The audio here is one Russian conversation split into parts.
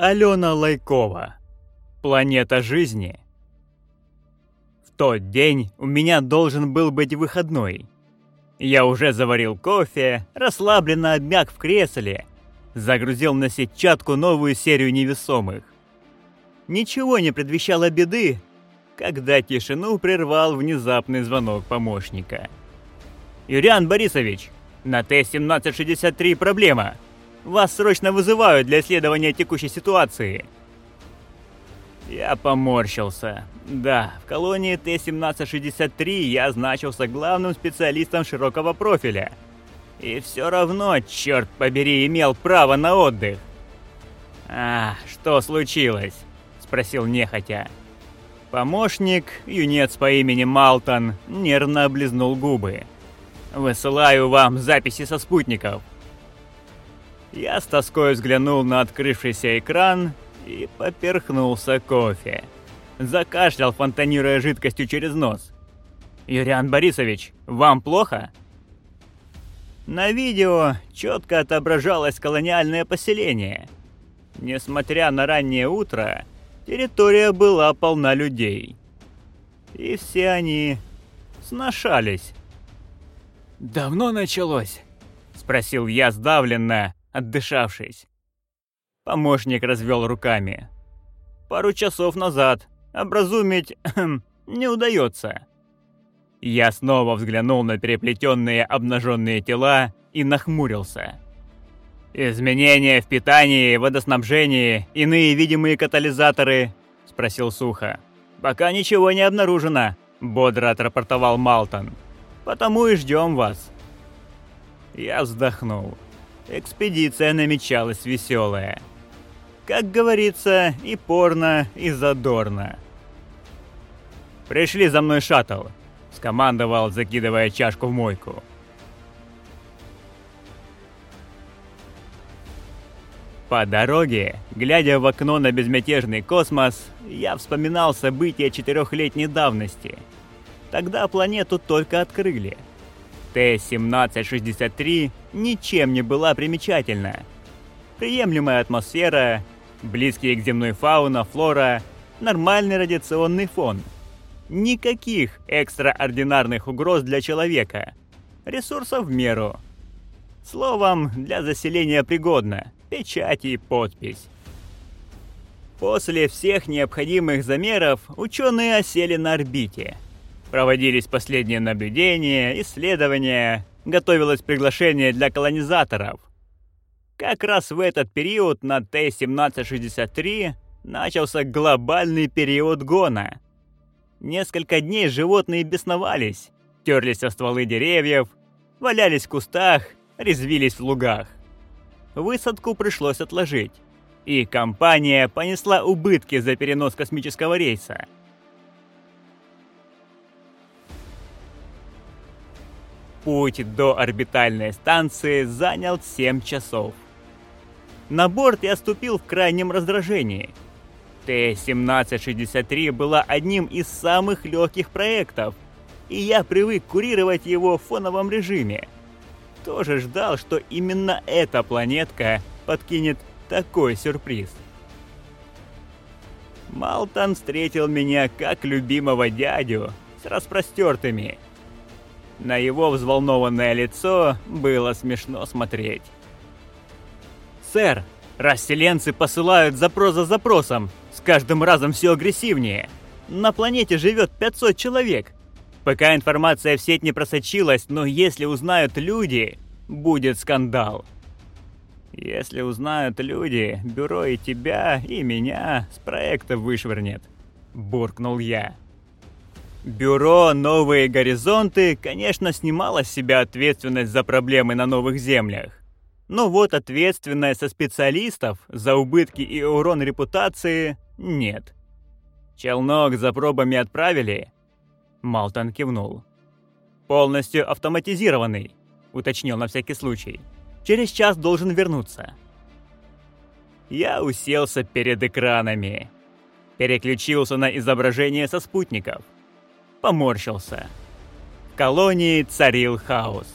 Алена Лайкова. Планета жизни. В тот день у меня должен был быть выходной. Я уже заварил кофе, расслабленно обмяк в кресле, загрузил на сетчатку новую серию невесомых. Ничего не предвещало беды, когда тишину прервал внезапный звонок помощника. «Юриан Борисович, на Т-1763 проблема!» Вас срочно вызывают для исследования текущей ситуации. Я поморщился. Да, в колонии Т-1763 я значился главным специалистом широкого профиля. И все равно, черт побери, имел право на отдых. «А, что случилось?» – спросил нехотя. Помощник, юнец по имени Малтон, нервно облизнул губы. «Высылаю вам записи со спутников. Я с тоской взглянул на открывшийся экран и поперхнулся кофе. Закашлял, фонтанируя жидкостью через нос. «Юриан Борисович, вам плохо?» На видео четко отображалось колониальное поселение. Несмотря на раннее утро, территория была полна людей. И все они сношались. «Давно началось?» — спросил я сдавленно, отдышавшись. Помощник развел руками. Пару часов назад. Образумить не удается. Я снова взглянул на переплетенные обнаженные тела и нахмурился. «Изменения в питании, водоснабжении, иные видимые катализаторы?» – спросил сухо. «Пока ничего не обнаружено», – бодро отрапортовал Малтон. «Потому и ждем вас». Я вздохнул экспедиция намечалась веселая. Как говорится, и порно, и задорно. «Пришли за мной шаттл», — скомандовал, закидывая чашку в мойку. По дороге, глядя в окно на безмятежный космос, я вспоминал события четырехлетней давности. Тогда планету только открыли — Т-1763 ничем не была примечательна. Приемлемая атмосфера, близкие к земной фауна, флора, нормальный радиационный фон. Никаких экстраординарных угроз для человека. Ресурсов в меру. Словом, для заселения пригодно. Печать и подпись. После всех необходимых замеров ученые осели на орбите – Проводились последние наблюдения, исследования, готовилось приглашение для колонизаторов. Как раз в этот период на Т-1763 начался глобальный период гона. Несколько дней животные бесновались, терлись о стволы деревьев, валялись в кустах, резвились в лугах. Высадку пришлось отложить, и компания понесла убытки за перенос космического рейса – Путь до орбитальной станции занял 7 часов. На борт я ступил в крайнем раздражении. Т-1763 была одним из самых легких проектов, и я привык курировать его в фоновом режиме. Тоже ждал, что именно эта планетка подкинет такой сюрприз. Малтон встретил меня как любимого дядю с распростертыми, на его взволнованное лицо было смешно смотреть. «Сэр, расселенцы посылают запрос за запросом, с каждым разом все агрессивнее. На планете живет 500 человек. Пока информация в сеть не просочилась, но если узнают люди, будет скандал». «Если узнают люди, бюро и тебя, и меня с проекта вышвырнет», – буркнул я. Бюро «Новые горизонты», конечно, снимало с себя ответственность за проблемы на новых землях. Но вот ответственность со специалистов за убытки и урон репутации нет. Челнок за пробами отправили? Малтон кивнул. Полностью автоматизированный, уточнил на всякий случай. Через час должен вернуться. Я уселся перед экранами. Переключился на изображение со спутников – поморщился. В колонии царил хаос.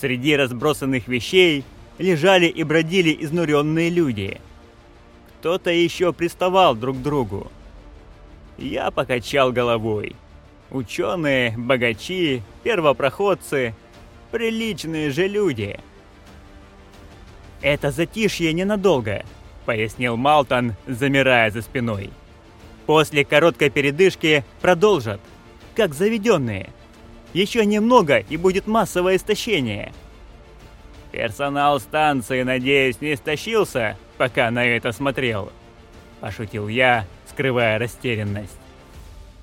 Среди разбросанных вещей лежали и бродили изнуренные люди. кто-то еще приставал друг к другу. Я покачал головой. Ученые, богачи, первопроходцы, приличные же люди. «Это затишье ненадолго», — пояснил Малтон, замирая за спиной. «После короткой передышки продолжат, как заведенные. Еще немного, и будет массовое истощение». «Персонал станции, надеюсь, не истощился, пока на это смотрел?» Пошутил я, скрывая растерянность.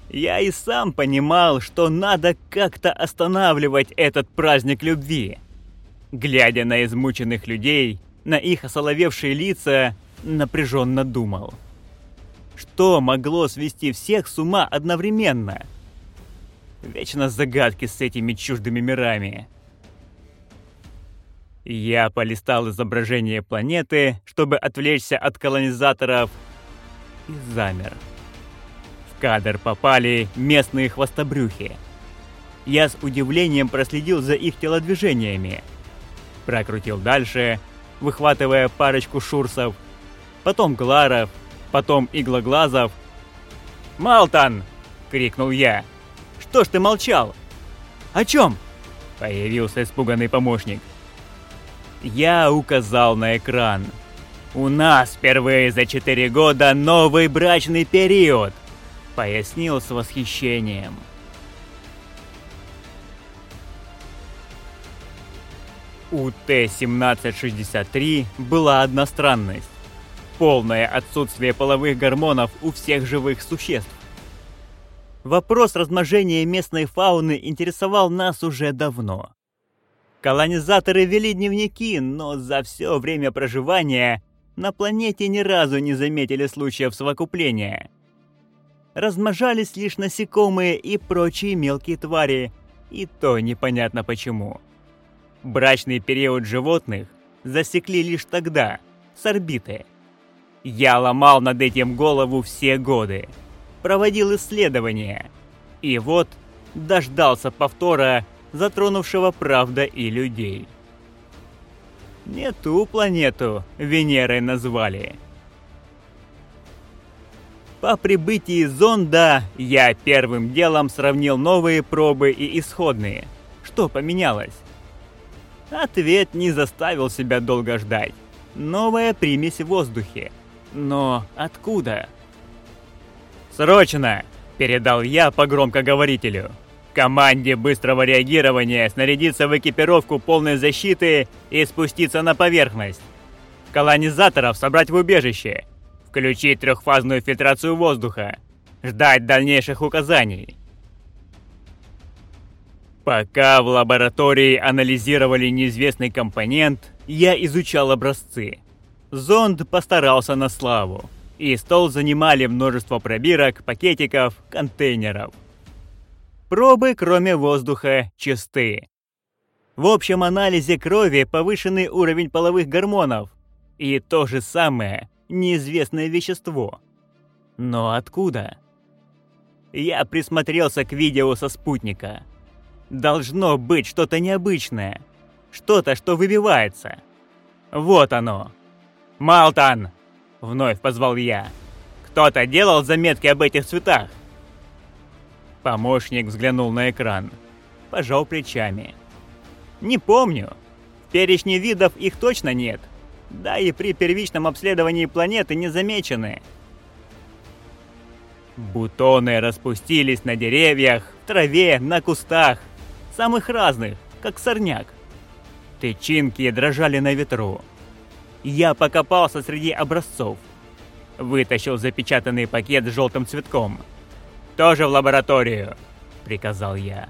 Я и сам понимал, что надо как-то останавливать этот праздник любви. Глядя на измученных людей, на их осоловевшие лица, напряженно думал. Что могло свести всех с ума одновременно? Вечно загадки с этими чуждыми мирами. Я полистал изображение планеты, чтобы отвлечься от колонизаторов, и замер. В кадр попали местные хвостобрюхи. Я с удивлением проследил за их телодвижениями. Прокрутил дальше, выхватывая парочку шурсов, потом гларов, потом иглоглазов. «Малтон!» — крикнул я. «Что ж ты молчал?» «О чем?» — появился испуганный помощник. Я указал на экран. «У нас впервые за четыре года новый брачный период», — пояснил с восхищением. У Т-1763 была одна странность. Полное отсутствие половых гормонов у всех живых существ. Вопрос размножения местной фауны интересовал нас уже давно. Колонизаторы вели дневники, но за все время проживания на планете ни разу не заметили случаев совокупления. Размножались лишь насекомые и прочие мелкие твари, и то непонятно почему. Брачный период животных засекли лишь тогда, с орбиты. Я ломал над этим голову все годы, проводил исследования, и вот дождался повтора затронувшего правда и людей. Не ту планету Венерой назвали. По прибытии зонда я первым делом сравнил новые пробы и исходные. Что поменялось? Ответ не заставил себя долго ждать. Новая примесь в воздухе. Но откуда? «Срочно!» – передал я по громкоговорителю. Команде быстрого реагирования снарядиться в экипировку полной защиты и спуститься на поверхность. Колонизаторов собрать в убежище. Включить трехфазную фильтрацию воздуха. Ждать дальнейших указаний. Пока в лаборатории анализировали неизвестный компонент, я изучал образцы. Зонд постарался на славу, и стол занимали множество пробирок, пакетиков, контейнеров. Пробы, кроме воздуха, чисты. В общем анализе крови повышенный уровень половых гормонов. И то же самое неизвестное вещество. Но откуда? Я присмотрелся к видео со спутника. Должно быть что-то необычное. Что-то, что выбивается. Вот оно. «Малтон!» — вновь позвал я. «Кто-то делал заметки об этих цветах?» Помощник взглянул на экран. Пожал плечами. «Не помню. В перечне видов их точно нет. Да и при первичном обследовании планеты не замечены. Бутоны распустились на деревьях, траве, на кустах. Самых разных, как сорняк. Тычинки дрожали на ветру. Я покопался среди образцов. Вытащил запечатанный пакет с желтым цветком – тоже в лабораторию!» — приказал я.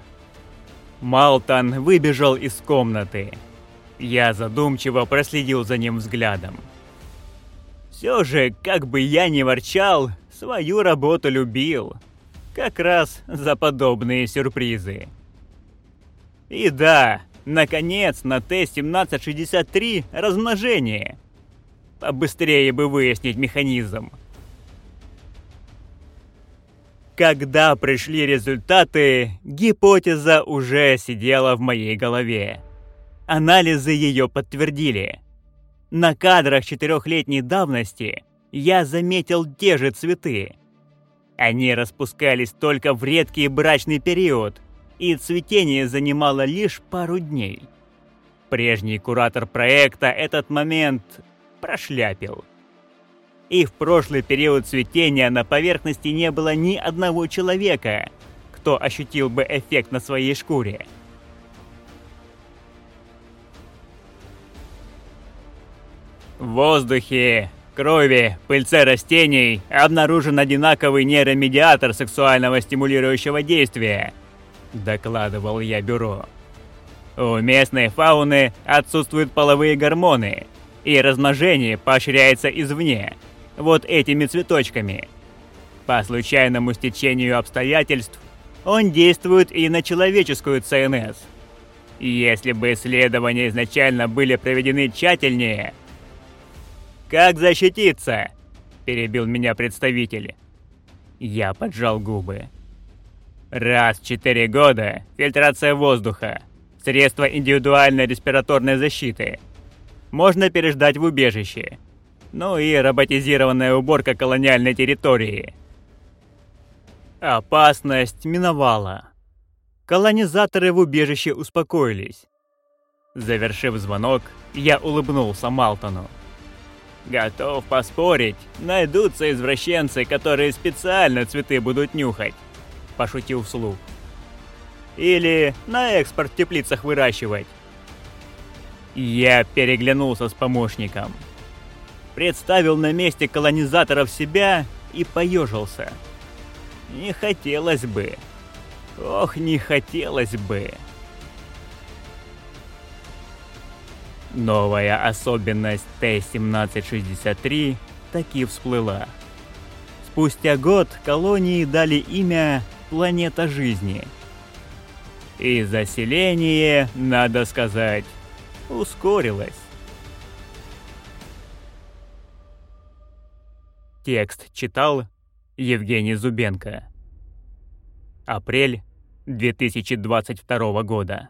Малтон выбежал из комнаты. Я задумчиво проследил за ним взглядом. Все же, как бы я ни ворчал, свою работу любил. Как раз за подобные сюрпризы. И да, наконец, на Т-1763 размножение. Побыстрее бы выяснить механизм. Когда пришли результаты, гипотеза уже сидела в моей голове. Анализы ее подтвердили. На кадрах четырехлетней давности я заметил те же цветы. Они распускались только в редкий брачный период, и цветение занимало лишь пару дней. Прежний куратор проекта этот момент прошляпил. И в прошлый период цветения на поверхности не было ни одного человека, кто ощутил бы эффект на своей шкуре. В воздухе, крови, пыльце растений обнаружен одинаковый нейромедиатор сексуального стимулирующего действия, докладывал я бюро. У местной фауны отсутствуют половые гормоны, и размножение поощряется извне, вот этими цветочками. По случайному стечению обстоятельств он действует и на человеческую ЦНС. Если бы исследования изначально были проведены тщательнее, «Как защититься?» – перебил меня представитель. Я поджал губы. Раз в четыре года фильтрация воздуха, средство индивидуальной респираторной защиты. Можно переждать в убежище. Ну и роботизированная уборка колониальной территории. Опасность миновала. Колонизаторы в убежище успокоились. Завершив звонок, я улыбнулся Малтону. Готов поспорить, найдутся извращенцы, которые специально цветы будут нюхать. Пошутил вслух. Или на экспорт в теплицах выращивать. Я переглянулся с помощником. Представил на месте колонизаторов себя и поежился. Не хотелось бы. Ох, не хотелось бы. Новая особенность Т-1763 таки всплыла. Спустя год колонии дали имя «Планета жизни». И заселение, надо сказать, ускорилось. Текст читал Евгений Зубенко. Апрель 2022 года.